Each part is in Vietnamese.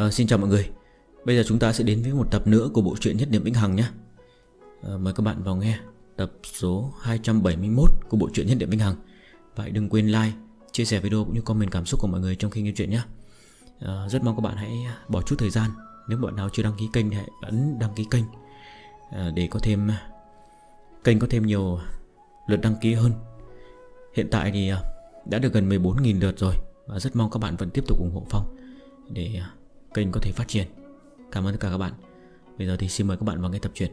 à, Xin chào mọi người. Bây giờ chúng ta sẽ đến với một tập nữa của bộ truyện Nhất Niệm Vĩnh Hằng nhé. Ờ, mời các bạn vào nghe tập số 271 của bộ truyện Nhất Niệm Vĩnh Hằng. Vậy đừng quên like, chia sẻ video cũng như comment cảm xúc của mọi người trong khi nghe chuyện nhé. À, Rất mong các bạn hãy bỏ chút thời gian. Nếu bạn nào chưa đăng ký kênh thì hãy ấn đăng ký kênh. À, Để có thêm kênh có thêm nhiều lượt đăng ký hơn. Hiện tại thì đã được gần 14.000 lượt rồi Và rất mong các bạn vẫn tiếp tục ủng hộ Phong Để kênh có thể phát triển. Cảm ơn tất cả các bạn. Bây giờ thì xin mời các bạn vào nghe tập truyện.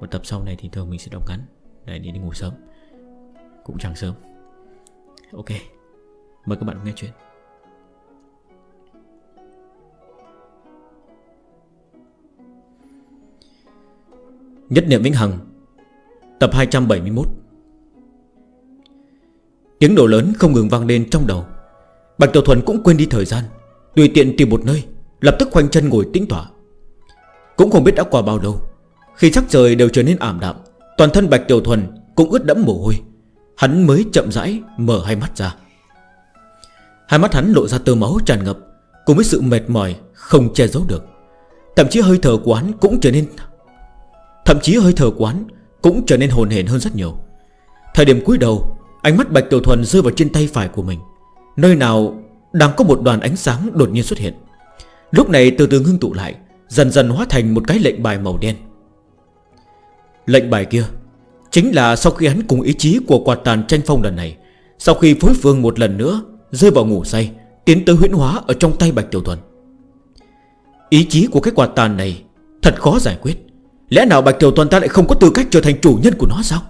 Một tập sau này thì thường mình sẽ đọc ngắn. Để đi, đi ngủ sớm. Cũng chẳng sớm. Ok. Mời các bạn nghe chuyện Nhất niệm vĩnh hằng Tập 271 Tiếng nổ lớn không ngừng vang lên trong đầu. Bạch Tiểu Thuần cũng quên đi thời gian Tùy tiện tìm một nơi. Lập tức khoanh chân ngồi tĩnh tỏa Cũng không biết đã qua bao lâu, Khi sắc trời đều trở nên ảm đạm, Toàn thân Bạch Tiểu Thuần cũng ướt đẫm mồ hôi, Hắn mới chậm rãi mở hai mắt ra. Hai mắt hắn lộ ra tơ máu tràn ngập, Cùng với sự mệt mỏi không che giấu được. Thậm chí hơi thở của hắn cũng trở nên, Thậm chí hơi thở của hắn cũng trở nên hồn hển hơn rất nhiều. Thời điểm cuối đầu, Ánh mắt Bạch Tiểu Thuần rơi vào trên tay phải của mình, Nơi nào đang có một đoàn ánh sáng đột nhiên xuất hiện. Lúc này từ từ ngưng tụ lại, Dần dần hóa thành một cái lệnh bài màu đen. Lệnh bài kia Chính là sau khi hắn cùng ý chí của quạt tàn tranh phong lần này, Sau khi phối phương một lần nữa Rơi vào ngủ say, Tiến tới huyễn hóa ở trong tay Bạch Tiểu Thuần. Ý chí của cái quạt tàn này Thật khó giải quyết. Lẽ nào Bạch Tiểu Thuần ta lại không có tư cách trở thành chủ nhân của nó sao?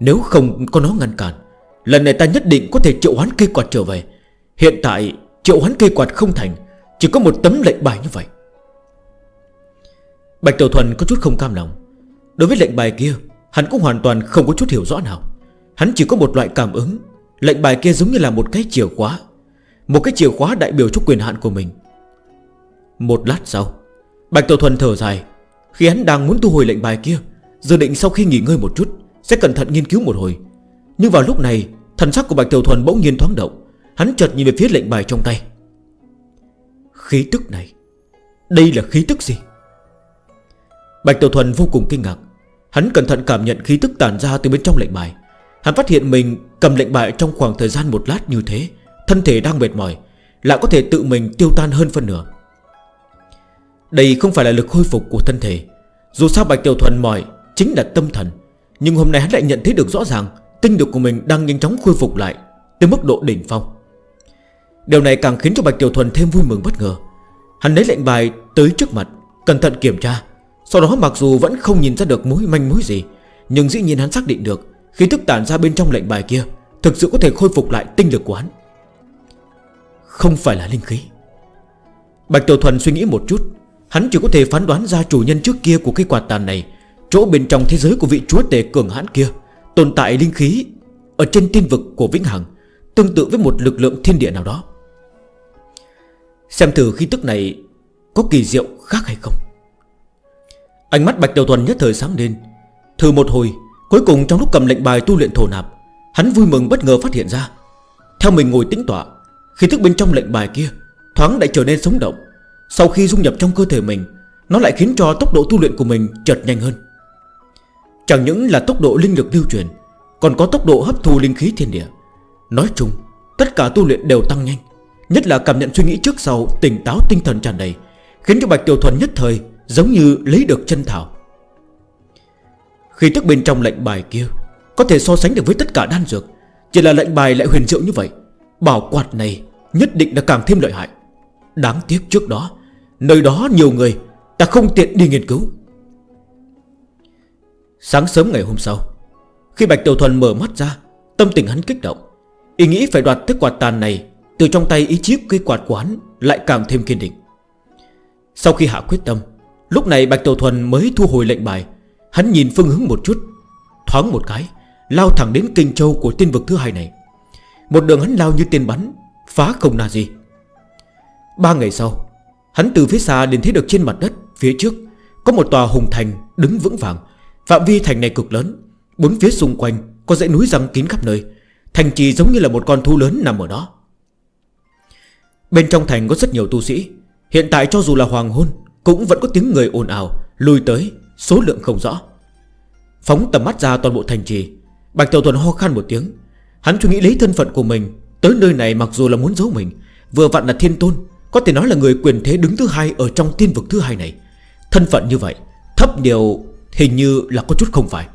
Nếu không có nó ngăn cản, Lần này ta nhất định có thể triệu hoán cây quạt trở về. Hiện tại, triệu hoán cây quạt không thành chỉ có một tấm lệnh bài như vậy. Bạch Tiểu Thuần có chút không cam lòng. Đối với lệnh bài kia, Hắn cũng hoàn toàn không có chút hiểu rõ nào. Hắn chỉ có một loại cảm ứng. Lệnh bài kia giống như là một cái chìa khóa. Một cái chìa khóa đại biểu cho quyền hạn của mình. Một lát sau, Bạch Tiểu Thuần thở dài. Khi hắn đang muốn thu hồi lệnh bài kia, Dự định sau khi nghỉ ngơi một chút, Sẽ cẩn thận nghiên cứu một hồi. Nhưng vào lúc này, Thần sắc của Bạch Tiểu Thuần bỗng nhiên thoáng động. Hắn chợt nhìn về phía lệnh bài trong tay. Khí tức này, Đây là khí tức gì? Bạch Tiểu Thuần vô cùng kinh ngạc. Hắn cẩn thận cảm nhận khí tức tàn ra từ bên trong lệnh bài. Hắn phát hiện mình cầm lệnh bài trong khoảng thời gian một lát như thế, Thân thể đang mệt mỏi, Lại có thể tự mình tiêu tan hơn phần nửa. Đây không phải là lực khôi phục của thân thể. Dù sao Bạch Tiểu Thuần mỏi Chính là tâm thần, Nhưng hôm nay hắn lại nhận thấy được rõ ràng Tinh lực của mình đang nhanh chóng khôi phục lại Tới mức độ đỉnh phong. Điều này càng khiến cho Bạch Tiểu Thuần thêm vui mừng bất ngờ. Hắn lấy lệnh bài tới trước mặt, Cẩn thận kiểm tra. Sau đó mặc dù vẫn không nhìn ra được mối manh mối gì, Nhưng dĩ nhiên hắn xác định được Khi thức tản ra bên trong lệnh bài kia Thực sự có thể khôi phục lại tinh lực của hắn. Không phải là linh khí. Bạch Tiểu Thuần suy nghĩ một chút, Hắn chỉ có thể phán đoán ra chủ nhân trước kia của cái quạt tàn này, Chỗ bên trong thế giới của vị chúa tề cường hãn kia, Tồn tại linh khí Ở trên tiên vực của Vĩnh Hằng, Tương tự với một lực lượng thiên địa nào đó. Xem thử khi tức này Có kỳ diệu khác hay không. Ánh mắt Bạch Tiểu Thuần nhất thời sáng lên. Thử một hồi, Cuối cùng trong lúc cầm lệnh bài tu luyện thổ nạp, Hắn vui mừng bất ngờ phát hiện ra, Theo mình ngồi tĩnh tọa Khi thức bên trong lệnh bài kia Thoáng đã trở nên sống động. Sau khi dung nhập trong cơ thể mình, Nó lại khiến cho tốc độ tu luyện của mình chợt nhanh hơn. Chẳng những là tốc độ linh lực lưu truyền, Còn có tốc độ hấp thu linh khí thiên địa. Nói chung, Tất cả tu luyện đều tăng nhanh. Nhất là cảm nhận suy nghĩ trước sau Tỉnh táo tinh thần tràn đầy, Khiến cho Bạch Tiểu Thuần nhất thời Giống như lấy được chân thảo. Khi tức bên trong lệnh bài kia, Có thể so sánh được với tất cả đan dược, Chỉ là lệnh bài lại huyền diệu như vậy, Bảo quạt này nhất định là càng thêm lợi hại. Đáng tiếc trước đó, Nơi đó nhiều người, Ta không tiện đi nghiên cứu. Sáng sớm ngày hôm sau, Khi Bạch Tiểu Thuần mở mắt ra, Tâm tình hắn kích động, Ý nghĩ phải đoạt thức quạt tàn này từ trong tay ý chiếc cây quạt quán Lại càng thêm kiên định. Sau khi hạ quyết tâm, Lúc này Bạch Tàu Thuần mới thu hồi lệnh bài. Hắn nhìn phương hướng một chút, Thoáng một cái, Lao thẳng đến kinh châu của tiên vực thứ hai này. Một đường hắn lao như tiên bắn, Phá không là gì Ba ngày sau, Hắn từ phía xa đến thấy được trên mặt đất, Phía trước, có một tòa hùng thành đứng vững vàng. Phạm vi thành này cực lớn, Bốn phía xung quanh có dãy núi răng kín khắp nơi. Thành trì giống như là một con thu lớn nằm ở đó. Bên trong thành có rất nhiều tu sĩ. Hiện tại cho dù là hoàng hôn, Cũng vẫn có tiếng người ồn ào, Lùi tới, số lượng không rõ. Phóng tầm mắt ra toàn bộ thành trì, Bạch Tiểu Thuần ho khan một tiếng. Hắn suy nghĩ lấy thân phận của mình, Tới nơi này mặc dù là muốn giấu mình, Vừa vặn là thiên tôn, Có thể nói là người quyền thế đứng thứ hai Ở trong tiên vực thứ hai này. Thân phận như vậy, Thấp điều hình như là có chút không phải.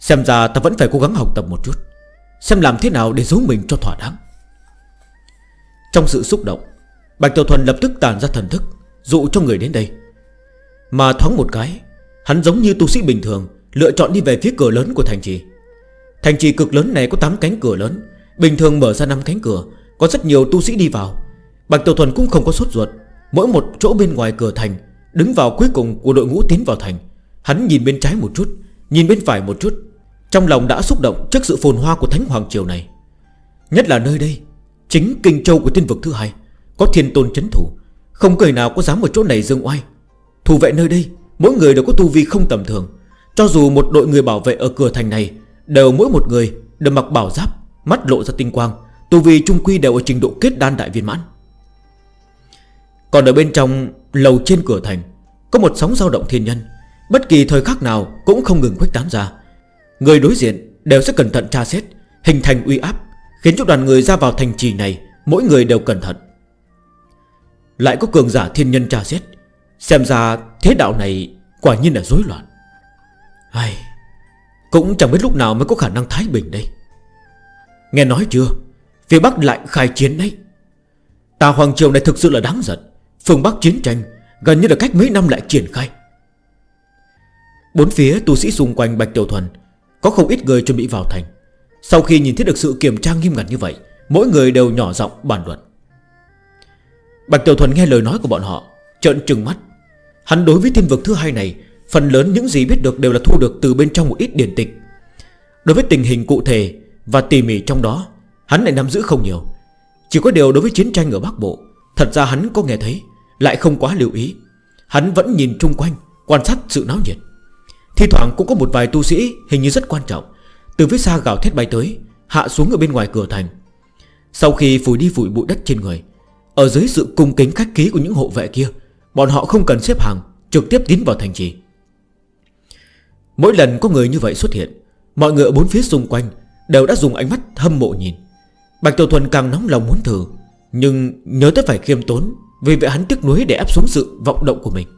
Xem ra ta vẫn phải cố gắng học tập một chút, Xem làm thế nào để giấu mình cho thỏa đáng. Trong sự xúc động, Bạch Tiểu Thuần lập tức tàn ra thần thức, Dụ cho người đến đây. Mà thoáng một cái, Hắn giống như tu sĩ bình thường, Lựa chọn đi về phía cửa lớn của thành trì. Thành trì cực lớn này có 8 cánh cửa lớn, Bình thường mở ra 5 cánh cửa, Có rất nhiều tu sĩ đi vào. Bạch Tiểu Thuần cũng không có sốt ruột, Mỗi một chỗ bên ngoài cửa thành, Đứng vào cuối cùng của đội ngũ tiến vào thành. Hắn nhìn bên trái một chút, Nhìn bên phải một chút, Trong lòng đã xúc động trước sự phồn hoa của Thánh Hoàng Triều này. Nhất là nơi đây Chính kinh châu của tiên vực thứ hai, Có thiên tôn chấn thủ. Không người nào có dám ở chỗ này dương oai. Thủ vệ nơi đây, Mỗi người đều có tu vi không tầm thường. Cho dù một đội người bảo vệ ở cửa thành này, Đều mỗi một người đều mặc bảo giáp, Mắt lộ ra tinh quang. Tu vi trung quy đều ở trình độ kết đan đại viên mãn. Còn ở bên trong lầu trên cửa thành, Có một sóng dao động thiên nhân. Bất kỳ thời khắc nào cũng không ngừng khuếch tán ra. Người đối diện đều sẽ cẩn thận tra xét, Hình thành uy áp. Khiến cho đoàn người ra vào thành trì này, Mỗi người đều cẩn thận. Lại có cường giả thiên nhân tra xét, Xem ra thế đạo này Quả nhiên là rối loạn. Ai, Cũng chẳng biết lúc nào mới có khả năng thái bình đây. Nghe nói chưa, Phía Bắc lại khai chiến đấy. Tà Hoàng Triều này thực sự là đáng giận, Phương Bắc chiến tranh Gần như là cách mấy năm lại triển khai. Bốn phía tu sĩ xung quanh Bạch Tiểu Thuần Có không ít người chuẩn bị vào thành. Sau khi nhìn thấy được sự kiểm tra nghiêm ngặt như vậy, Mỗi người đều nhỏ giọng bàn luận. Bạch Tiểu Thuần nghe lời nói của bọn họ, Trợn trừng mắt. Hắn đối với thiên vực thứ hai này, Phần lớn những gì biết được đều là thu được từ bên trong một ít điển tịch. Đối với tình hình cụ thể Và tỉ mỉ trong đó, Hắn lại nắm giữ không nhiều. Chỉ có điều đối với chiến tranh ở Bắc Bộ, Thật ra hắn có nghe thấy, Lại không quá lưu ý. Hắn vẫn nhìn chung quanh, Quan sát sự náo nhiệt. Thi thoảng cũng có một vài tu sĩ hình như rất quan trọng từ phía xa gào thét bay tới, Hạ xuống ở bên ngoài cửa thành. Sau khi phủi đi phủi bụi đất trên người, Ở dưới sự cung kính khách khí của những hộ vệ kia, Bọn họ không cần xếp hàng, Trực tiếp tiến vào thành trì. Mỗi lần có người như vậy xuất hiện, Mọi người ở bốn phía xung quanh Đều đã dùng ánh mắt hâm mộ nhìn. Bạch Tiểu Thuần càng nóng lòng muốn thử, Nhưng nhớ tới phải khiêm tốn Vì vậy hắn tiếc nuối để ép xuống sự vọng động của mình.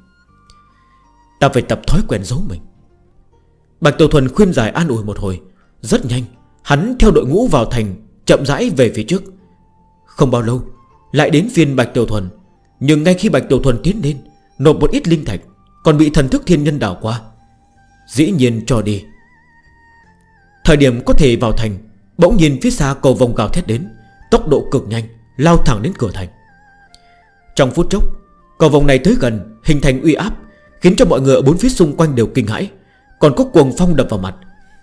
Ta phải tập thói quen giấu mình. Bạch Tiểu Thuần khuyên giải an ủi một hồi rất nhanh, Hắn theo đội ngũ vào thành, Chậm rãi về phía trước. Không bao lâu, Lại đến phiên Bạch Tiểu Thuần. Nhưng ngay khi Bạch Tiểu Thuần tiến lên, Nộp một ít linh thạch, Còn bị thần thức thiên nhân đảo qua. Dĩ nhiên cho đi. Thời điểm có thể vào thành, Bỗng nhìn phía xa cầu vòng gào thét đến, Tốc độ cực nhanh, Lao thẳng đến cửa thành. Trong phút chốc, Cầu vòng này tới gần, Hình thành uy áp, Khiến cho mọi người ở bốn phía xung quanh đều kinh hãi. Còn có cuồng phong đập vào mặt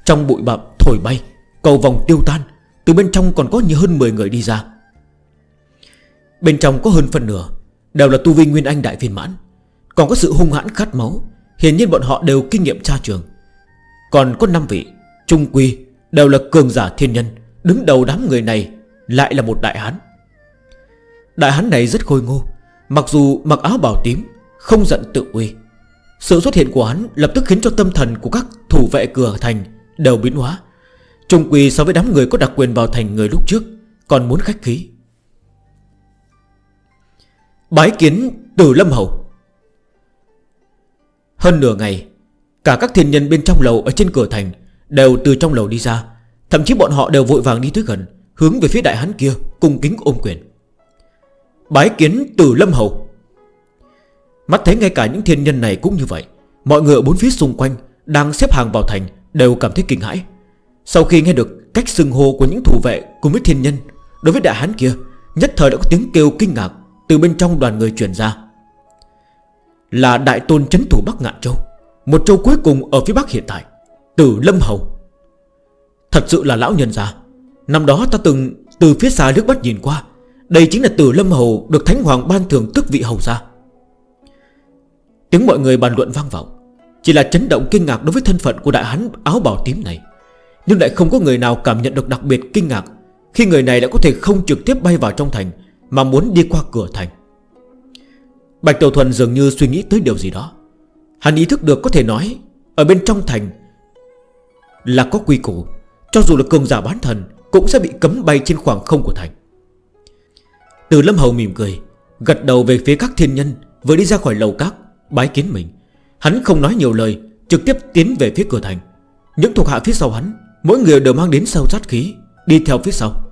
trong bụi bặm thổi bay, Cầu vòng tiêu tan, Từ bên trong còn có nhiều hơn 10 người đi ra. Bên trong có hơn phần nửa, Đều là tu vi Nguyên Anh Đại Viên Mãn. Còn có sự hung hãn khát máu, Hiển nhiên bọn họ đều kinh nghiệm tra trường. Còn có 5 vị, Trung Quy, đều là cường giả thiên nhân, Đứng đầu đám người này Lại là một đại hán. Đại hán này rất khôi ngô, Mặc dù mặc áo bảo tím, Không giận tự uy. Sự xuất hiện của hắn lập tức khiến cho tâm thần của các thủ vệ cửa thành đều biến hóa. Trung quỳ so với đám người có đặc quyền vào thành người lúc trước, Còn muốn khách khí. Bái kiến từ Lâm Hầu. Hơn nửa ngày, Cả các thiên nhân bên trong lầu ở trên cửa thành Đều từ trong lầu đi ra. Thậm chí bọn họ đều vội vàng đi tới gần, Hướng về phía đại hán kia, cung kính ôm quyền. Bái kiến từ Lâm Hầu. Mắt thấy ngay cả những thiên nhân này cũng như vậy, Mọi người ở bốn phía xung quanh Đang xếp hàng vào thành Đều cảm thấy kinh hãi. Sau khi nghe được cách xưng hô của những thủ vệ Cùng với thiên nhân Đối với đại hán kia, Nhất thời đã có tiếng kêu kinh ngạc Từ bên trong đoàn người truyền ra. Là đại tôn chấn thủ Bắc Ngạn Châu, Một châu cuối cùng ở phía Bắc hiện tại Từ Lâm Hầu. Thật sự là lão nhân già Năm đó ta từng từ phía xa nước bắt nhìn qua, Đây chính là từ Lâm Hầu Được Thánh Hoàng ban thường tức vị Hầu ra Tiếng mọi người bàn luận vang vọng. Chỉ là chấn động kinh ngạc đối với thân phận của đại hắn áo bào tím này. Nhưng lại không có người nào cảm nhận được đặc biệt kinh ngạc Khi người này đã có thể không trực tiếp bay vào trong thành, Mà muốn đi qua cửa thành. Bạch Tiểu Thuần dường như suy nghĩ tới điều gì đó. Hắn ý thức được có thể nói, Ở bên trong thành Là có quy củ, Cho dù là cường giả bán thần Cũng sẽ bị cấm bay trên khoảng không của thành. Từ Lâm Hầu mỉm cười, Gật đầu về phía các thiên nhân, Vừa đi ra khỏi lầu các, Bái kiến mình. Hắn không nói nhiều lời, Trực tiếp tiến về phía cửa thành. Những thuộc hạ phía sau hắn, Mỗi người đều mang đến sâu sát khí, Đi theo phía sau.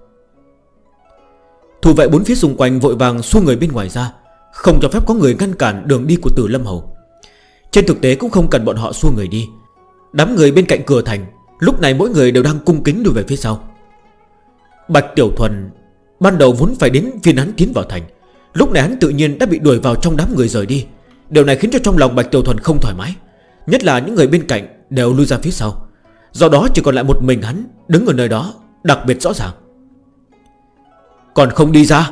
Thủ vệ bốn phía xung quanh vội vàng xua người bên ngoài ra, Không cho phép có người ngăn cản đường đi của tử Lâm Hầu. Trên thực tế cũng không cần bọn họ xua người đi. Đám người bên cạnh cửa thành, Lúc này mỗi người đều đang cung kính đuổi về phía sau. Bạch Tiểu Thuần Ban đầu vốn phải đến phiên hắn tiến vào thành. Lúc này hắn tự nhiên đã bị đuổi vào trong đám người rời đi. Điều này khiến cho trong lòng Bạch Tiểu Thuần không thoải mái, Nhất là những người bên cạnh đều lui ra phía sau. Do đó chỉ còn lại một mình hắn Đứng ở nơi đó, đặc biệt rõ ràng. Còn không đi ra.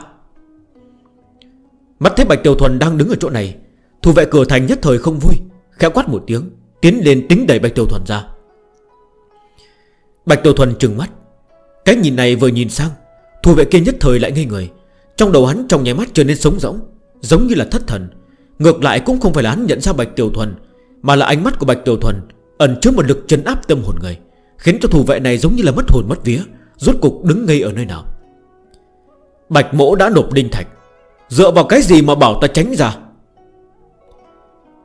Mắt thấy Bạch Tiểu Thuần đang đứng ở chỗ này thu vệ cửa thành nhất thời không vui, Khẽ quát một tiếng, Tiến lên tính đẩy Bạch Tiểu Thuần ra. Bạch Tiểu Thuần trừng mắt, Cái nhìn này vừa nhìn sang thu vệ kia nhất thời lại ngây người, Trong đầu hắn trong nháy mắt trở nên sống rỗng, Giống như là thất thần Ngược lại cũng không phải là hắn nhận ra Bạch Tiểu Thuần, Mà là ánh mắt của Bạch Tiểu Thuần Ẩn chứa một lực chấn áp tâm hồn người, Khiến cho thủ vệ này giống như là mất hồn mất vía, Rốt cục đứng ngây ở nơi nào. Bạch mỗ đã nộp đinh thạch, Dựa vào cái gì mà bảo ta tránh ra?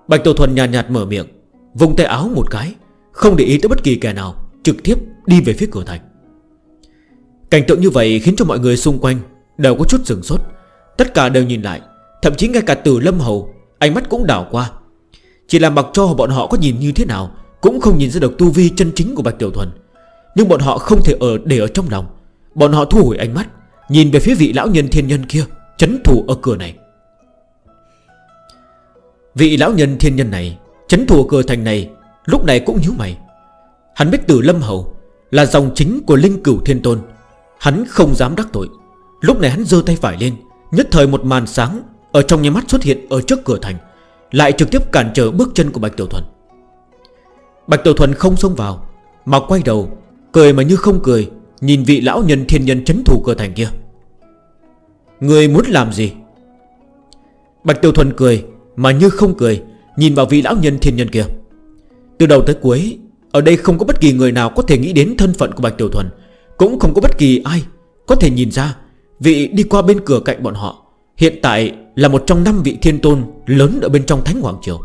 Bạch Tiểu Thuần nhạt nhạt mở miệng Vùng tay áo một cái, Không để ý tới bất kỳ kẻ nào, Trực tiếp đi về phía cửa thành. Cảnh tượng như vậy khiến cho mọi người xung quanh Đều có chút sừng sốt, Tất cả đều nhìn lại, Thậm chí ngay cả từ Lâm Hầu Ánh mắt cũng đảo qua. Chỉ là mặc cho bọn họ có nhìn như thế nào, Cũng không nhìn ra được tu vi chân chính của Bạch Tiểu Thuần. Nhưng bọn họ không thể ở để ở trong lòng. Bọn họ thu hồi ánh mắt, Nhìn về phía vị lão nhân thiên nhân kia, Chấn thủ ở cửa này. Vị lão nhân thiên nhân này, Chấn thủ ở cửa thành này, Lúc này cũng nhíu mày. Hắn biết tử Lâm Hầu Là dòng chính của Linh Cửu Thiên Tôn. Hắn không dám đắc tội. Lúc này hắn dơ tay phải lên, Nhất thời một màn sáng ở trong nhà mắt xuất hiện ở trước cửa thành, Lại trực tiếp cản trở bước chân của Bạch Tiểu Thuần. Bạch Tiểu Thuần không xông vào, Mà quay đầu, Cười mà như không cười, Nhìn vị lão nhân thiên nhân chấn thủ cửa thành kia. Người muốn làm gì? Bạch Tiểu Thuần cười Mà như không cười, Nhìn vào vị lão nhân thiên nhân kia. Từ đầu tới cuối, Ở đây không có bất kỳ người nào có thể nghĩ đến thân phận của Bạch Tiểu Thuần, Cũng không có bất kỳ ai Có thể nhìn ra Vị đi qua bên cửa cạnh bọn họ. Hiện tại là một trong năm vị thiên tôn Lớn ở bên trong Thánh Hoàng Triều.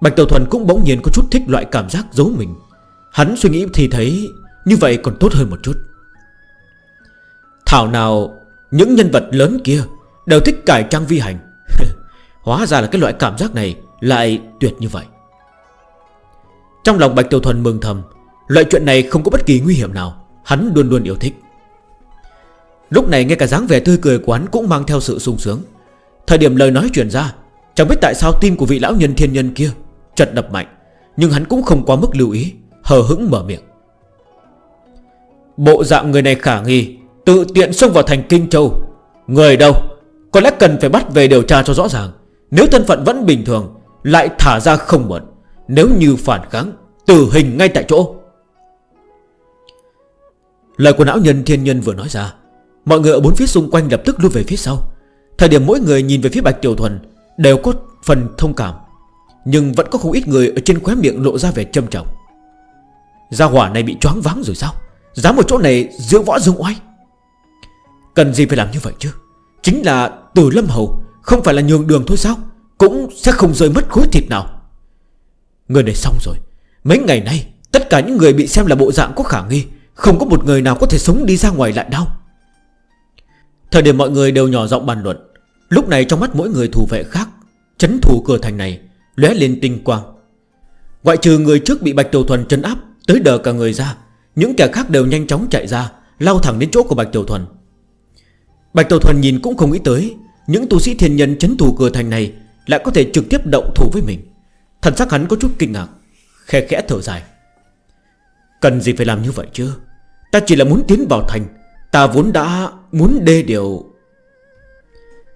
Bạch Tàu Thuần cũng bỗng nhiên có chút thích loại cảm giác giấu mình. Hắn suy nghĩ thì thấy Như vậy còn tốt hơn một chút. Thảo nào, Những nhân vật lớn kia Đều thích cải trang vi hành. Hóa ra là cái loại cảm giác này Lại tuyệt như vậy. Trong lòng Bạch Tiểu Thuần mừng thầm, Loại chuyện này không có bất kỳ nguy hiểm nào. Hắn luôn luôn yêu thích. Lúc này nghe cả dáng vẻ tươi cười của hắn cũng mang theo sự sung sướng. Thời điểm lời nói chuyển ra, Chẳng biết tại sao tim của vị lão nhân thiên nhân kia Chật đập mạnh, Nhưng hắn cũng không quá mức lưu ý, Hờ hững mở miệng. Bộ dạng người này khả nghi, Tự tiện xông vào thành Kinh Châu. Người đâu? Có lẽ cần phải bắt về điều tra cho rõ ràng. Nếu thân phận vẫn bình thường, Lại thả ra không muộn. Nếu như phản kháng, Tử hình ngay tại chỗ. Lời của lão nhân thiên nhân vừa nói ra Mọi người ở bốn phía xung quanh lập tức lui về phía sau. Thời điểm mỗi người nhìn về phía Bạch Tiểu Thuần Đều có phần thông cảm, Nhưng vẫn có không ít người ở trên khóe miệng lộ ra vẻ châm trọng. Gia hỏa này bị choáng váng rồi sao? Dám ở chỗ này giữa võ dương oai? Cần gì phải làm như vậy chứ? Chính là từ lâm hầu, Không phải là nhường đường thôi sao? Cũng sẽ không rơi mất khối thịt nào. Người này xong rồi. Mấy ngày nay, tất cả những người bị xem là bộ dạng có khả nghi, Không có một người nào có thể sống đi ra ngoài lại đâu Thời điểm mọi người đều nhỏ giọng bàn luận, Lúc này trong mắt mỗi người thủ vệ khác, Chấn thủ cửa thành này, lóe lên tinh quang. Ngoại trừ người trước bị Bạch Tiểu Thuần chân áp, Tới đờ cả người ra, Những kẻ khác đều nhanh chóng chạy ra, Lao thẳng đến chỗ của Bạch Tiểu Thuần. Bạch Tiểu Thuần nhìn cũng không nghĩ tới, Những tu sĩ thiên nhân chấn thủ cửa thành này Lại có thể trực tiếp động thủ với mình. Thần sắc hắn có chút kinh ngạc, Khe khẽ thở dài. Cần gì phải làm như vậy chứ? Ta chỉ là muốn tiến vào thành Ta vốn đã muốn đê điều.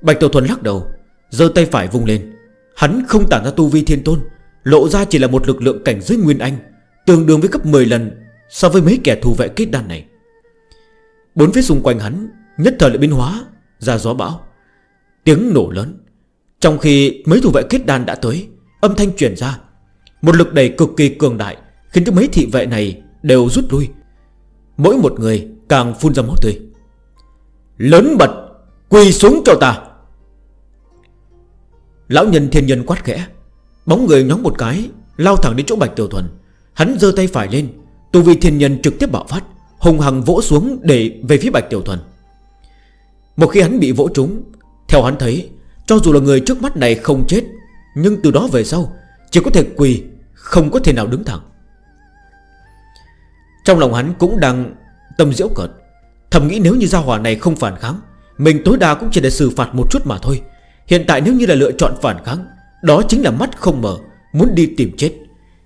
Bạch Tổ Thuần lắc đầu, giơ tay phải vung lên. Hắn không tản ra tu vi thiên tôn, Lộ ra chỉ là một lực lượng cảnh giới nguyên anh, Tương đương với gấp 10 lần So với mấy kẻ thù vệ kết đan này. Bốn phía xung quanh hắn, Nhất thời lại biến hóa, Ra gió bão. Tiếng nổ lớn. Trong khi mấy thủ vệ kết đan đã tới, Âm thanh chuyển ra. Một lực đầy cực kỳ cường đại, Khiến cho mấy thị vệ này đều rút lui. Mỗi một người Càng phun ra máu tươi. Lớn bật, Quỳ xuống cho ta. Lão nhân thiên nhân quát khẽ, Bóng người nhóng một cái, Lao thẳng đến chỗ Bạch Tiểu Thuần. Hắn dơ tay phải lên Tu vi thiên nhân trực tiếp bạo phát, hùng hằng vỗ xuống để về phía Bạch Tiểu Thuần. Một khi hắn bị vỗ trúng, Theo hắn thấy, Cho dù là người trước mắt này không chết, Nhưng từ đó về sau, Chỉ có thể quỳ, Không có thể nào đứng thẳng. Trong lòng hắn cũng đang Tâm diễu cợt. Thầm nghĩ nếu như gia hỏa này không phản kháng, Mình tối đa cũng chỉ để xử phạt một chút mà thôi. Hiện tại nếu như là lựa chọn phản kháng, Đó chính là mắt không mở, Muốn đi tìm chết.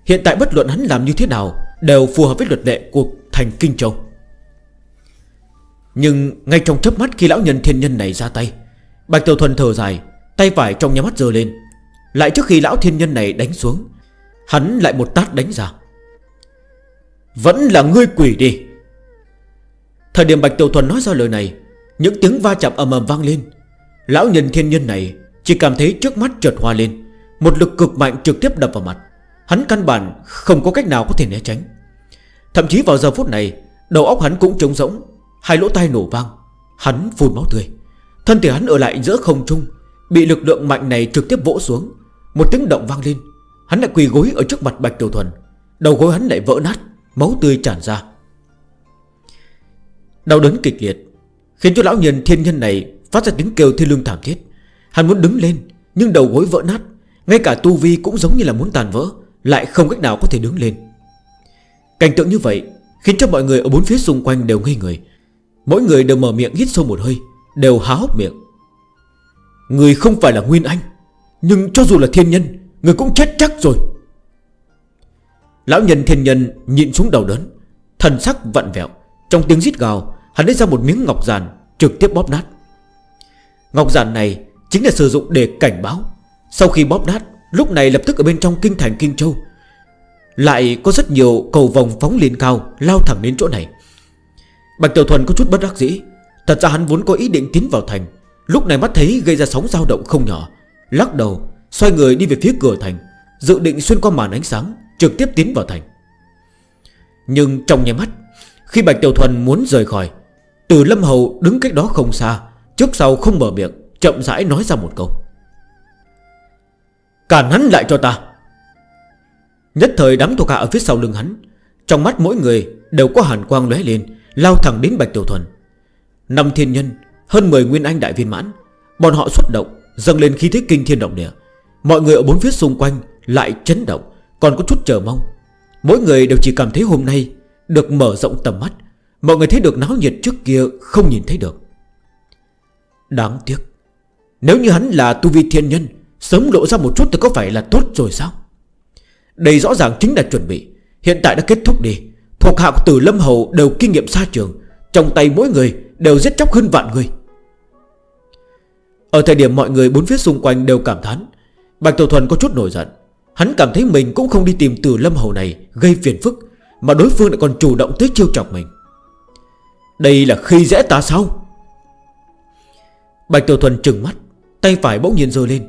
Hiện tại bất luận hắn làm như thế nào Đều phù hợp với luật lệ của thành Kinh Châu. Nhưng ngay trong chớp mắt khi lão nhân thiên nhân này ra tay, Bạch Tiểu Thuần thở dài, Tay phải trong nhà mắt dơ lên. Lại trước khi lão thiên nhân này đánh xuống, Hắn lại một tát đánh ra. Vẫn là ngươi quỷ đi Thời điểm Bạch Tiểu Thuần nói ra lời này, Những tiếng va chạm ầm ầm vang lên. Lão nhìn thiên nhân này Chỉ cảm thấy trước mắt trượt hoa lên, Một lực cực mạnh trực tiếp đập vào mặt. Hắn căn bản không có cách nào có thể né tránh. Thậm chí vào giờ phút này, Đầu óc hắn cũng trống rỗng, Hai lỗ tai nổ vang, Hắn phun máu tươi. Thân thể hắn ở lại giữa không trung, Bị lực lượng mạnh này trực tiếp vỗ xuống. Một tiếng động vang lên, Hắn lại quỳ gối ở trước mặt Bạch Tiểu Thuần. Đầu gối hắn lại vỡ nát, Máu tươi tràn ra. Đau đớn kịch liệt. Khiến cho lão nhân thiên nhân này Phát ra tiếng kêu thiên lương thảm thiết. Hắn muốn đứng lên, nhưng đầu gối vỡ nát. Ngay cả tu vi cũng giống như là muốn tàn vỡ, Lại không cách nào có thể đứng lên. Cảnh tượng như vậy Khiến cho mọi người ở bốn phía xung quanh đều ngây người. Mỗi người đều mở miệng hít sâu một hơi, Đều há hốc miệng. Người không phải là Nguyên Anh, Nhưng cho dù là thiên nhân, Người cũng chết chắc rồi. Lão nhân thiên nhân nhịn xuống đầu đớn, Thần sắc vặn vẹo, Trong tiếng giít gào Hắn lấy ra một miếng ngọc giàn Trực tiếp bóp nát. Ngọc giàn này chính là sử dụng để cảnh báo. Sau khi bóp nát, Lúc này lập tức ở bên trong kinh thành Kinh Châu. Lại có rất nhiều cầu vòng phóng lên cao, Lao thẳng đến chỗ này. Bạch Tiểu Thuần có chút bất đắc dĩ. Thật ra hắn vốn có ý định tiến vào thành. Lúc này mắt thấy gây ra sóng dao động không nhỏ. Lắc đầu, Xoay người đi về phía cửa thành, Dự định xuyên qua màn ánh sáng, Trực tiếp tiến vào thành. Nhưng trong nhà mắt, Khi Bạch Tiểu Thuần muốn rời khỏi từ Lâm Hầu đứng cách đó không xa Trước sau không mở miệng, Chậm rãi nói ra một câu. Cản hắn lại cho ta. Nhất thời đám thuộc hạ ở phía sau lưng hắn, Trong mắt mỗi người đều có hàn quang lóe lên, Lao thẳng đến Bạch Tiểu Thuần. Năm thiên nhân, Hơn 10 nguyên anh đại viên mãn, Bọn họ xuất động, Dâng lên khí thế kinh thiên động địa. Mọi người ở bốn phía xung quanh Lại chấn động, Còn có chút chờ mong. Mỗi người đều chỉ cảm thấy hôm nay Được mở rộng tầm mắt Mọi người thấy được náo nhiệt trước kia, Không nhìn thấy được. Đáng tiếc, Nếu như hắn là tu vi thiên nhân, Sớm lộ ra một chút thì có phải là tốt rồi sao? Đây rõ ràng chính là chuẩn bị. Hiện tại đã kết thúc đi. Thuộc hạ từ Lâm Hầu đều kinh nghiệm xa trường. Trong tay mỗi người đều giết chóc hơn vạn người. Ở thời điểm mọi người bốn phía xung quanh đều cảm thán, Bạch Tổ Thuần có chút nổi giận. Hắn cảm thấy mình cũng không đi tìm từ Lâm Hầu này Gây phiền phức, Mà đối phương lại còn chủ động tới chiêu chọc mình. Đây là khi dễ ta sao? Bạch Tiểu Thuần trừng mắt, Tay phải bỗng nhiên rơi lên.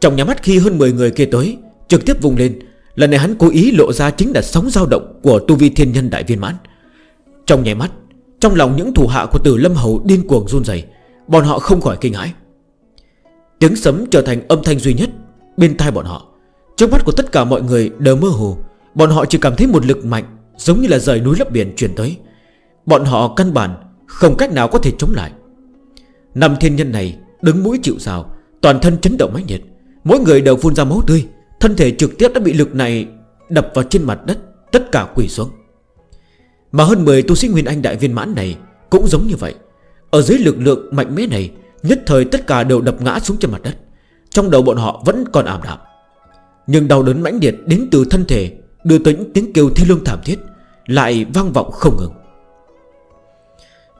Trong nhà mắt khi hơn 10 người kia tới, Trực tiếp vùng lên. Lần này hắn cố ý lộ ra chính là sóng dao động Của tu vi thiên nhân đại viên mãn. Trong nhà mắt, Trong lòng những thủ hạ của tử lâm hầu điên cuồng run dày Bọn họ không khỏi kinh hãi. Tiếng sấm trở thành âm thanh duy nhất Bên tai bọn họ. Trước mắt của tất cả mọi người đều mơ hồ. Bọn họ chỉ cảm thấy một lực mạnh Giống như là rời núi lấp biển chuyển tới. Bọn họ căn bản Không cách nào có thể chống lại. Năm thiên nhân này đứng mũi chịu rào Toàn thân chấn động mãnh nhiệt Mỗi người đều phun ra máu tươi, Thân thể trực tiếp đã bị lực này đập vào trên mặt đất, Tất cả quỷ xuống. Mà hơn 10 tu sĩ Nguyên Anh đại viên mãn này Cũng giống như vậy. Ở dưới lực lượng mạnh mẽ này, Nhất thời tất cả đều đập ngã xuống trên mặt đất. Trong đầu bọn họ vẫn còn ảm đạm. Nhưng đau đớn mãnh liệt đến từ thân thể, Đưa tới những tiếng kêu thi lương thảm thiết, Lại vang vọng không ngừng.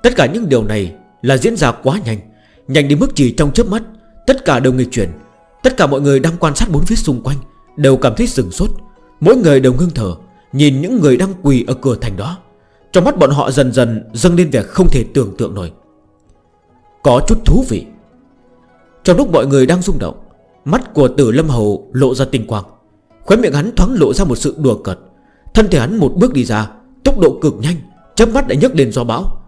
Tất cả những điều này là diễn ra quá nhanh Nhanh đến mức chỉ trong chớp mắt, Tất cả đều nghịch chuyển Tất cả mọi người đang quan sát bốn phía xung quanh, Đều cảm thấy sừng sốt. Mỗi người đều ngưng thở, Nhìn những người đang quỳ ở cửa thành đó. Trong mắt bọn họ dần dần dâng lên vẻ không thể tưởng tượng nổi. Có chút thú vị. Trong lúc mọi người đang rung động, Mắt của tử lâm hầu lộ ra tinh quang. Khóe miệng hắn thoáng lộ ra một sự đùa cợt. Thân thể hắn một bước đi ra, Tốc độ cực nhanh Chấp mắt đã nhấc lên do bão.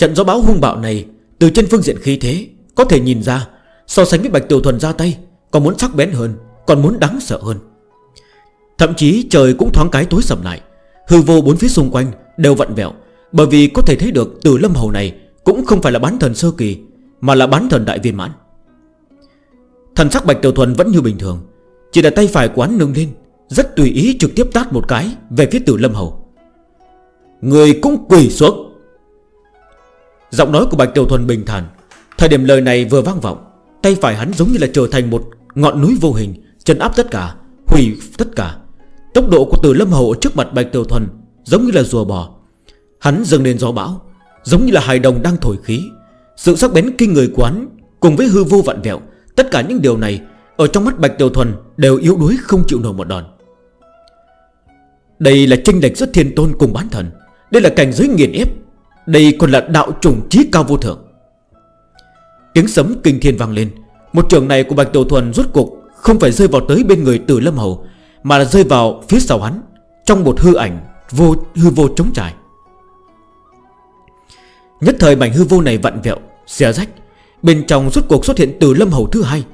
Trận gió báo hung bạo này, Từ trên phương diện khí thế, Có thể nhìn ra, So sánh với Bạch Tiểu Thuần ra tay, Còn muốn sắc bén hơn, Còn muốn đáng sợ hơn. Thậm chí trời cũng thoáng cái tối sầm lại, Hư vô bốn phía xung quanh đều vặn vẹo, Bởi vì có thể thấy được từ lâm hầu này Cũng không phải là bán thần sơ kỳ, Mà là bán thần đại viên mãn. Thần sắc Bạch Tiểu Thuần vẫn như bình thường, Chỉ là tay phải quán nâng lên, Rất tùy ý trực tiếp tát một cái Về phía tử lâm hầu. Người cũng quỷ xuống. Giọng nói của Bạch Tiểu Thuần bình thản. Thời điểm lời này vừa vang vọng, Tay phải hắn giống như là trở thành một ngọn núi vô hình, Chân áp tất cả, Hủy tất cả. Tốc độ của từ lâm hậu trước mặt Bạch Tiểu Thuần Giống như là rùa bò. Hắn dâng lên gió bão, Giống như là hài đồng đang thổi khí. Sự sắc bén kinh người quán Cùng với hư vô vạn vẹo, Tất cả những điều này Ở trong mắt Bạch Tiểu Thuần đều yếu đuối không chịu nổi một đòn. Đây là trinh đạch xuất thiên tôn cùng bán thần. Đây là cảnh giới nghiền ép. Đây còn là đạo chủng trí cao vô thượng. Tiếng sấm kinh thiên vang lên. Một trường này của Bạch tổ Thuần rút cuộc Không phải rơi vào tới bên người Tử Lâm Hầu, Mà là rơi vào phía sau hắn, Trong một hư ảnh vô, hư vô trống trải. Nhất thời mảnh hư vô này vặn vẹo, Xé rách. Bên trong rút cuộc xuất hiện Tử Lâm Hầu thứ hai.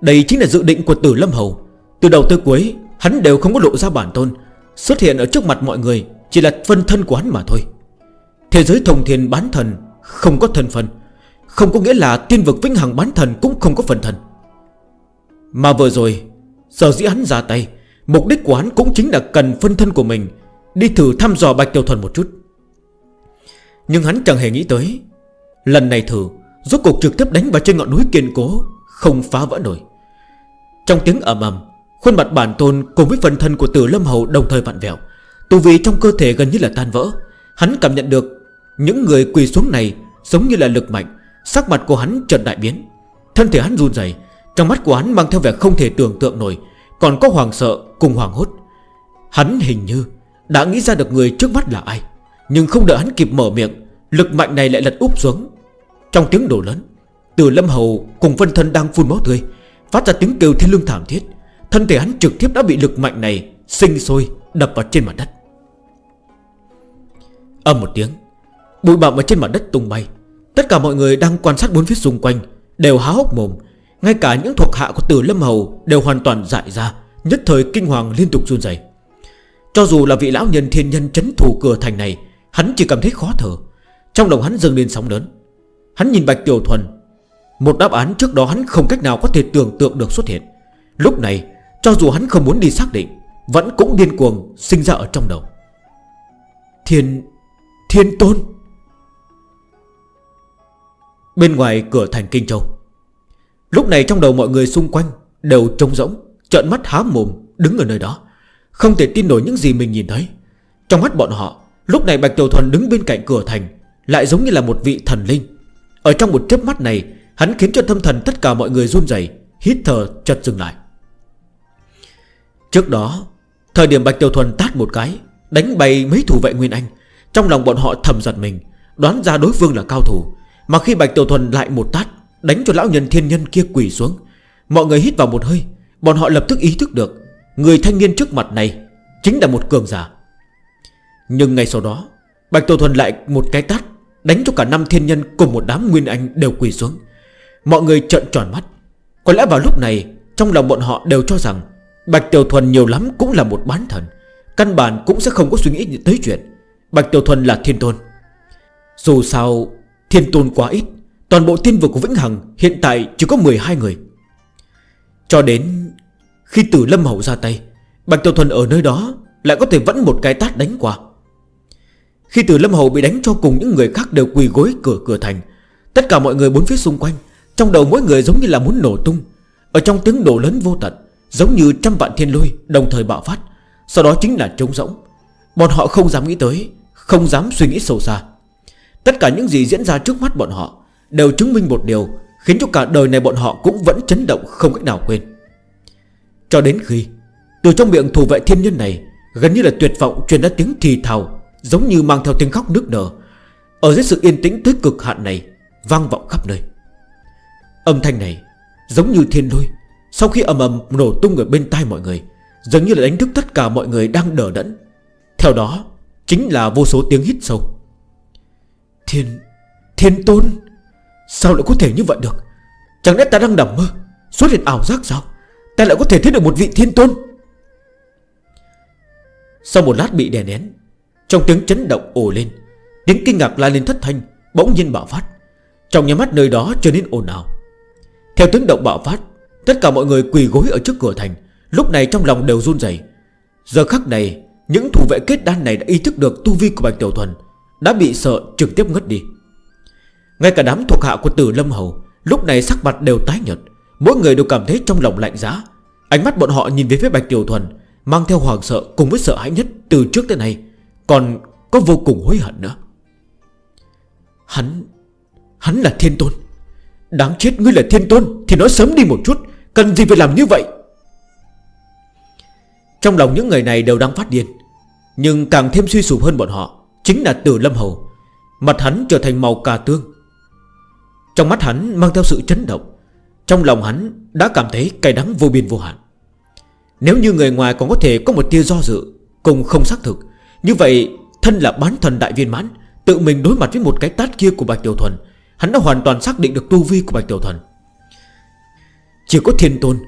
Đây chính là dự định của Tử Lâm Hầu. Từ đầu tới cuối, Hắn đều không có lộ ra bản tôn. Xuất hiện ở trước mặt mọi người Chỉ là phân thân của hắn mà thôi. Thế giới thông thiên bán thần Không có thân phần Không có nghĩa là tiên vực vĩnh hằng bán thần Cũng không có phần thần. Mà vừa rồi Giờ dĩ hắn ra tay, Mục đích của hắn cũng chính là cần phân thân của mình Đi thử thăm dò Bạch Tiêu Thuần một chút. Nhưng hắn chẳng hề nghĩ tới, Lần này thử, Rốt cuộc trực tiếp đánh vào trên ngọn núi kiên cố, Không phá vỡ nổi. Trong tiếng ầm ầm, Khuôn mặt bản tôn cùng với phần thân của tử Lâm Hầu đồng thời vặn vẹo. Tù vì trong cơ thể gần như là tan vỡ, Hắn cảm nhận được những người quỳ xuống này Giống như là lực mạnh, Sắc mặt của hắn trần đại biến. Thân thể hắn run dày Trong mắt của hắn mang theo vẻ không thể tưởng tượng nổi, Còn có hoàng sợ cùng hoàng hốt. Hắn hình như đã nghĩ ra được người trước mắt là ai, Nhưng không đợi hắn kịp mở miệng, Lực mạnh này lại lật úp xuống. Trong tiếng đổ lớn, Từ lâm hầu cùng phân thân đang phun máu tươi, Phát ra tiếng kêu thiên lương thảm thiết. Thân thể hắn trực tiếp đã bị lực mạnh này Sinh sôi đập vào trên mặt đất. Âm một tiếng Bụi bặm ở trên mặt đất tung bay. Tất cả mọi người đang quan sát bốn phía xung quanh, Đều há hốc mồm. Ngay cả những thuộc hạ của Tử Lâm Hầu Đều hoàn toàn dại ra, Nhất thời kinh hoàng liên tục run dày Cho dù là vị lão nhân thiên nhân chấn thủ cửa thành này, Hắn chỉ cảm thấy khó thở. Trong lòng hắn dâng lên sóng lớn. Hắn nhìn Bạch Tiểu Thuần. Một đáp án trước đó hắn không cách nào có thể tưởng tượng được xuất hiện. Lúc này, Cho dù hắn không muốn đi xác định, Vẫn cũng điên cuồng sinh ra ở trong đầu. Thiên... Thiên Tôn. Bên ngoài cửa thành Kinh Châu. Lúc này trong đầu mọi người xung quanh Đều trông rỗng, Trợn mắt há mồm, đứng ở nơi đó, Không thể tin nổi những gì mình nhìn thấy. Trong mắt bọn họ, Lúc này Bạch Tiểu Thuần đứng bên cạnh cửa thành, Lại giống như là một vị thần linh. Ở trong một chớp mắt này, Hắn khiến cho tâm thần tất cả mọi người run dày Hít thở chật dừng lại. Trước đó, Thời điểm Bạch Tiểu Thuần tát một cái, Đánh bay mấy thủ vệ Nguyên Anh, Trong lòng bọn họ thầm giật mình, Đoán ra đối phương là cao thủ mà khi Bạch Tiểu Thuần lại một tát, Đánh cho lão nhân thiên nhân kia quỳ xuống. Mọi người hít vào một hơi, Bọn họ lập tức ý thức được, Người thanh niên trước mặt này Chính là một cường giả. Nhưng ngay sau đó, Bạch Tiểu Thuần lại một cái tát, Đánh cho cả năm thiên nhân cùng một đám nguyên anh đều quỳ xuống. Mọi người trợn tròn mắt. Có lẽ vào lúc này, Trong lòng bọn họ đều cho rằng Bạch Tiểu Thuần nhiều lắm cũng là một bán thần, Căn bản cũng sẽ không có suy nghĩ tới chuyện Bạch Tiểu Thuần là thiên tôn. Dù sao Thiên tôn quá ít, Toàn bộ thiên vực của Vĩnh Hằng hiện tại chỉ có 12 người. Cho đến khi tử Lâm Hậu ra tay, Bạch Tiểu Thuần ở nơi đó Lại có thể vẫn một cái tát đánh qua. Khi tử Lâm Hậu bị đánh cho cùng những người khác đều quỳ gối cửa cửa thành, Tất cả mọi người bốn phía xung quanh, Trong đầu mỗi người giống như là muốn nổ tung. Ở trong tiếng nổ lớn vô tận, Giống như trăm vạn thiên lôi đồng thời bạo phát, Sau đó chính là trống rỗng. Bọn họ không dám nghĩ tới, Không dám suy nghĩ sâu xa. Tất cả những gì diễn ra trước mắt bọn họ Đều chứng minh một điều, Khiến cho cả đời này bọn họ cũng vẫn chấn động không cách nào quên. Cho đến khi, Từ trong miệng thủ vệ thiên nhân này, Gần như là tuyệt vọng truyền ra tiếng thì thào, Giống như mang theo tiếng khóc nước nở, Ở dưới sự yên tĩnh tới cực hạn này, Vang vọng khắp nơi. Âm thanh này, giống như thiên lôi, Sau khi ầm ầm nổ tung ở bên tai mọi người Giống như là đánh thức tất cả mọi người đang đỡ đẫn. Theo đó, Chính là vô số tiếng hít sâu. Thiên... Thiên Tôn, Sao lại có thể như vậy được? Chẳng lẽ ta đang nằm mơ, Xuất hiện ảo giác sao? Ta lại có thể thấy được một vị Thiên Tôn? Sau một lát bị đè nén, Trong tiếng chấn động ồ lên, Tiếng kinh ngạc la lên thất thanh, Bỗng nhiên bạo phát. Trong nhà mắt nơi đó trở nên ồn ào. Theo tiếng động bạo phát, Tất cả mọi người quỳ gối ở trước cửa thành, Lúc này trong lòng đều run dày Giờ khắc này, Những thủ vệ kết đan này đã ý thức được tu vi của Bạch Tiểu Thuần đã bị sợ trực tiếp ngất đi. Ngay cả đám thuộc hạ của tử lâm hầu, Lúc này sắc mặt đều tái nhật Mỗi người đều cảm thấy trong lòng lạnh giá. Ánh mắt bọn họ nhìn về phía Bạch Tiểu Thuần, Mang theo hoàng sợ cùng với sợ hãi nhất Từ trước tới nay, Còn có vô cùng hối hận nữa. Hắn Hắn là thiên tôn. Đáng chết, ngươi là thiên tôn, Thì nói sớm đi một chút, Cần gì phải làm như vậy? Trong lòng những người này đều đang phát điên, Nhưng càng thêm suy sụp hơn bọn họ. Chính là Tử Lâm Hầu. Mặt hắn trở thành màu cà tương. Trong mắt hắn mang theo sự chấn động, Trong lòng hắn đã cảm thấy cay đắng vô biên vô hạn. Nếu như người ngoài còn có thể có một tia do dự, Cùng không xác thực, Như vậy thân là bán thần đại viên mãn, Tự mình đối mặt với một cái tát kia của Bạch Tiểu Thuần, Hắn đã hoàn toàn xác định được tu vi của Bạch Tiểu Thuần. Chỉ có thiên tôn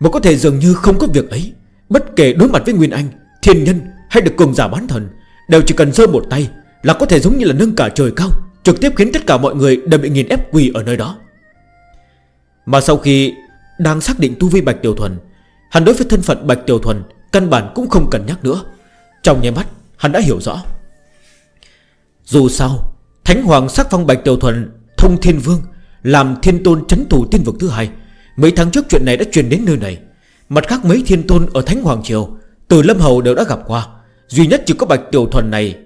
Mà có thể dường như không có việc ấy, Bất kể đối mặt với Nguyên Anh, Thiên nhân hay được cường giả bán thần Đều chỉ cần sơ một tay Là có thể giống như là nâng cả trời cao, Trực tiếp khiến tất cả mọi người đều bị nghiền ép quỳ ở nơi đó. Mà sau khi Đang xác định tu vi Bạch Tiểu Thuần, Hắn đối với thân phận Bạch Tiểu Thuần Căn bản cũng không cần nhắc nữa. Trong nháy mắt, hắn đã hiểu rõ. Dù sao, Thánh Hoàng sắc phong Bạch Tiểu Thuần, Thông Thiên Vương, Làm thiên tôn chấn thủ tiên vực thứ hai, Mấy tháng trước chuyện này đã truyền đến nơi này. Mặt khác mấy thiên tôn ở Thánh Hoàng Triều, Từ Lâm Hầu đều đã gặp qua. Duy nhất chỉ có bạch tiểu thuần này.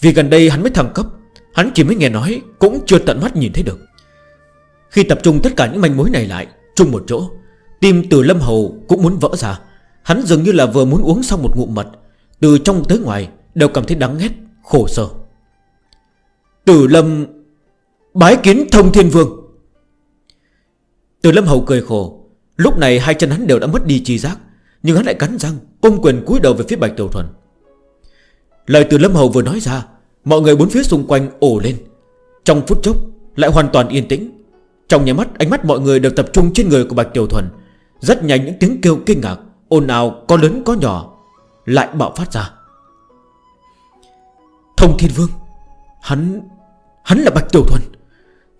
Vì gần đây hắn mới thăng cấp, Hắn chỉ mới nghe nói Cũng chưa tận mắt nhìn thấy được. Khi tập trung tất cả những manh mối này lại, Chung một chỗ, Tim từ lâm hầu cũng muốn vỡ ra. Hắn dường như là vừa muốn uống xong một ngụm mật, Từ trong tới ngoài Đều cảm thấy đắng ghét khổ sở. Tử lâm, Bái kiến thông thiên vương. Tử lâm hầu cười khổ, Lúc này hai chân hắn đều đã mất đi chi giác, Nhưng hắn lại cắn răng Ôm quyền cúi đầu về phía Bạch Tiểu Thuần. Lời từ Lâm Hầu vừa nói ra, Mọi người bốn phía xung quanh ổ lên. Trong phút chốc, lại hoàn toàn yên tĩnh. Trong nhà mắt, ánh mắt mọi người đều tập trung trên người của Bạch Tiểu Thuần. Rất nhanh những tiếng kêu kinh ngạc, ồn ào, có lớn, có nhỏ, Lại bạo phát ra. Thông Thiên Vương, Hắn Hắn là Bạch Tiểu Thuần.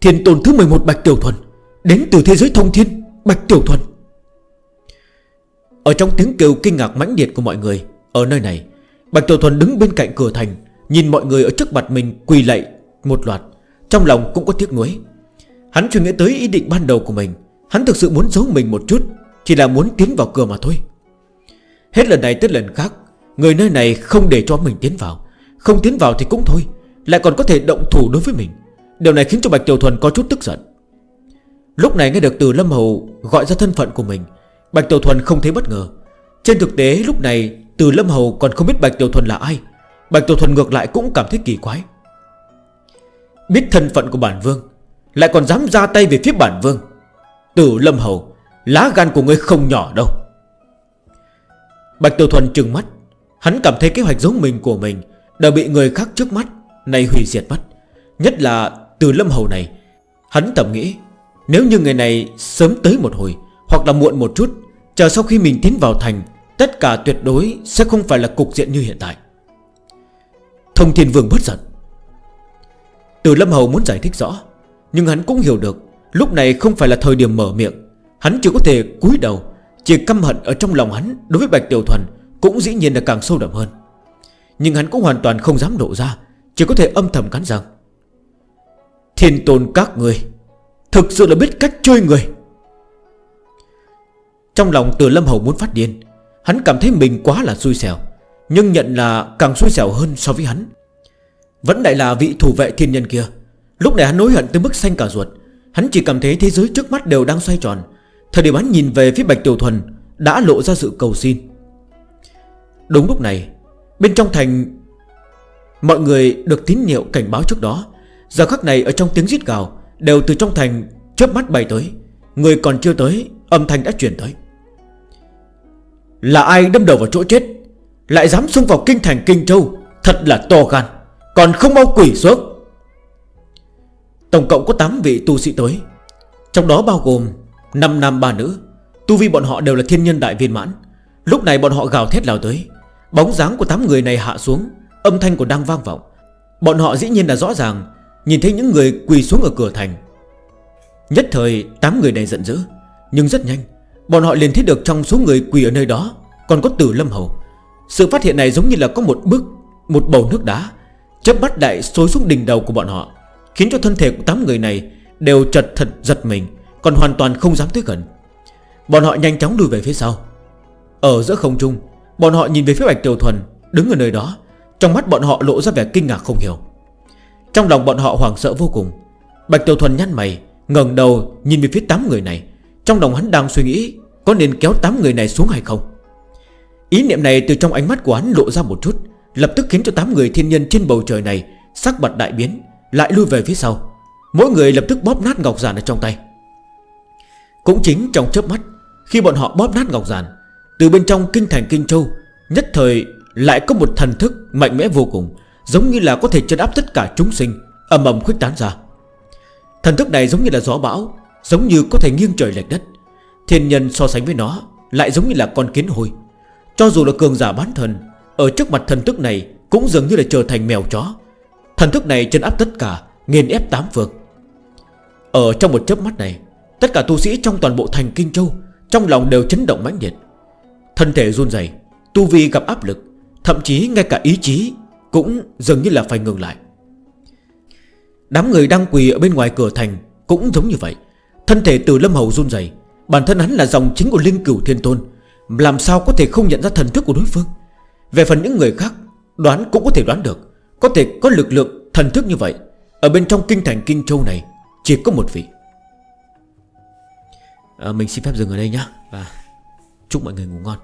Thiên tồn thứ 11 Bạch Tiểu Thuần, Đến từ thế giới thông thiên, Bạch Tiểu Thuần. Ở trong tiếng kêu kinh ngạc mãnh liệt của mọi người, Ở nơi này, Bạch Tiểu Thuần đứng bên cạnh cửa thành, Nhìn mọi người ở trước mặt mình quỳ lạy một loạt, Trong lòng cũng có tiếc nuối. Hắn chưa nghĩ tới ý định ban đầu của mình, Hắn thực sự muốn giấu mình một chút, Chỉ là muốn tiến vào cửa mà thôi. Hết lần này tới lần khác, Người nơi này không để cho mình tiến vào, Không tiến vào thì cũng thôi, Lại còn có thể động thủ đối với mình. Điều này khiến cho Bạch Tiểu Thuần có chút tức giận. Lúc này nghe được từ Lâm Hầu gọi ra thân phận của mình Bạch Tiểu Thuần không thấy bất ngờ. Trên thực tế, lúc này, Từ Lâm Hầu còn không biết Bạch Tiểu Thuần là ai. Bạch Tiểu Thuần ngược lại cũng cảm thấy kỳ quái. Biết thân phận của bản vương, Lại còn dám ra tay về phía bản vương. Từ Lâm Hầu, Lá gan của người không nhỏ đâu. Bạch Tiểu Thuần trừng mắt. Hắn cảm thấy kế hoạch giống mình của mình Đã bị người khác trước mắt Này hủy diệt mất. Nhất là từ Lâm Hầu này, Hắn tầm nghĩ, Nếu như người này sớm tới một hồi hoặc là muộn một chút, Chờ sau khi mình tiến vào thành, Tất cả tuyệt đối sẽ không phải là cục diện như hiện tại. Thông Thiên Vương bất giận. Từ Lâm Hầu muốn giải thích rõ, Nhưng hắn cũng hiểu được, Lúc này không phải là thời điểm mở miệng. Hắn chỉ có thể cúi đầu, Chỉ căm hận ở trong lòng hắn đối với Bạch Tiểu Thuần Cũng dĩ nhiên là càng sâu đậm hơn. Nhưng hắn cũng hoàn toàn không dám đổ ra, Chỉ có thể âm thầm cắn răng. Thiên tôn các người Thực sự là biết cách chơi người. Trong lòng từ Lâm Hầu muốn phát điên, Hắn cảm thấy mình quá là xui xẻo, Nhưng nhận là càng xui xẻo hơn so với hắn. Vẫn lại là vị thủ vệ thiên nhân kia. Lúc này hắn nối hận tới mức xanh cả ruột. Hắn chỉ cảm thấy thế giới trước mắt đều đang xoay tròn. Thời điểm hắn nhìn về phía Bạch Tiểu Thuần, Đã lộ ra sự cầu xin. Đúng lúc này, Bên trong thành, Mọi người được tín hiệu cảnh báo trước đó. Giờ khắc này ở trong tiếng giết gào, Đều từ trong thành chớp mắt bay tới. Người còn chưa tới, Âm thanh đã chuyển tới. Là ai đâm đầu vào chỗ chết? Lại dám xông vào kinh thành Kinh Châu? Thật là to gan. Còn không mau quỷ xuống. Tổng cộng có 8 vị tu sĩ tới. Trong đó bao gồm 5 nam 3 nữ. Tu vi bọn họ đều là thiên nhân đại viên mãn. Lúc này bọn họ gào thét lao tới. Bóng dáng của 8 người này hạ xuống. Âm thanh của đang vang vọng. Bọn họ dĩ nhiên là rõ ràng, Nhìn thấy những người quỳ xuống ở cửa thành. Nhất thời 8 người này giận dữ, Nhưng rất nhanh. Bọn họ liền thấy được trong số người quỳ ở nơi đó Còn có tử lâm hầu. Sự phát hiện này giống như là có một bức Một bầu nước đá Chấp bắt đại xối xuống đỉnh đầu của bọn họ, Khiến cho thân thể của 8 người này Đều chật thật giật mình, Còn hoàn toàn không dám tới gần. Bọn họ nhanh chóng lùi về phía sau. Ở giữa không trung, Bọn họ nhìn về phía Bạch Tiểu Thuần Đứng ở nơi đó, Trong mắt bọn họ lộ ra vẻ kinh ngạc không hiểu. Trong lòng bọn họ hoảng sợ vô cùng, Bạch Tiểu Thuần nhăn mày, ngẩng đầu nhìn về phía 8 người này. Trong lòng hắn đang suy nghĩ, Có nên kéo 8 người này xuống hay không? Ý niệm này từ trong ánh mắt của hắn lộ ra một chút, Lập tức khiến cho 8 người thiên nhân trên bầu trời này Sắc mặt đại biến, Lại lui về phía sau. Mỗi người lập tức bóp nát ngọc giản ở trong tay. Cũng chính trong chớp mắt, Khi bọn họ bóp nát ngọc giản, Từ bên trong kinh thành Kinh Châu, Nhất thời lại có một thần thức mạnh mẽ vô cùng, Giống như là có thể chân áp tất cả chúng sinh, Âm ầm khuếch tán ra. Thần thức này giống như là gió bão Giống như có thể nghiêng trời lệch đất. Thiên nhân so sánh với nó Lại giống như là con kiến hôi. Cho dù là cường giả bán thần, Ở trước mặt thần thức này Cũng dường như là trở thành mèo chó. Thần thức này chân áp tất cả, Nghiền ép tám phượng Ở trong một chớp mắt này, Tất cả tu sĩ trong toàn bộ thành Kinh Châu Trong lòng đều chấn động mãnh liệt. Thân thể run dày Tu vi gặp áp lực, Thậm chí ngay cả ý chí Cũng dường như là phải ngừng lại. Đám người đang quỳ ở bên ngoài cửa thành Cũng giống như vậy. Thân thể từ Lâm Hầu run dày Bản thân hắn là dòng chính của Linh Cửu Thiên Tôn. Làm sao có thể không nhận ra thần thức của đối phương? Về phần những người khác Đoán cũng có thể đoán được. Có thể có lực lượng thần thức như vậy. Ở bên trong kinh thành Kinh Châu này Chỉ có một vị. À, Mình xin phép dừng ở đây nhé Và chúc mọi người ngủ ngon.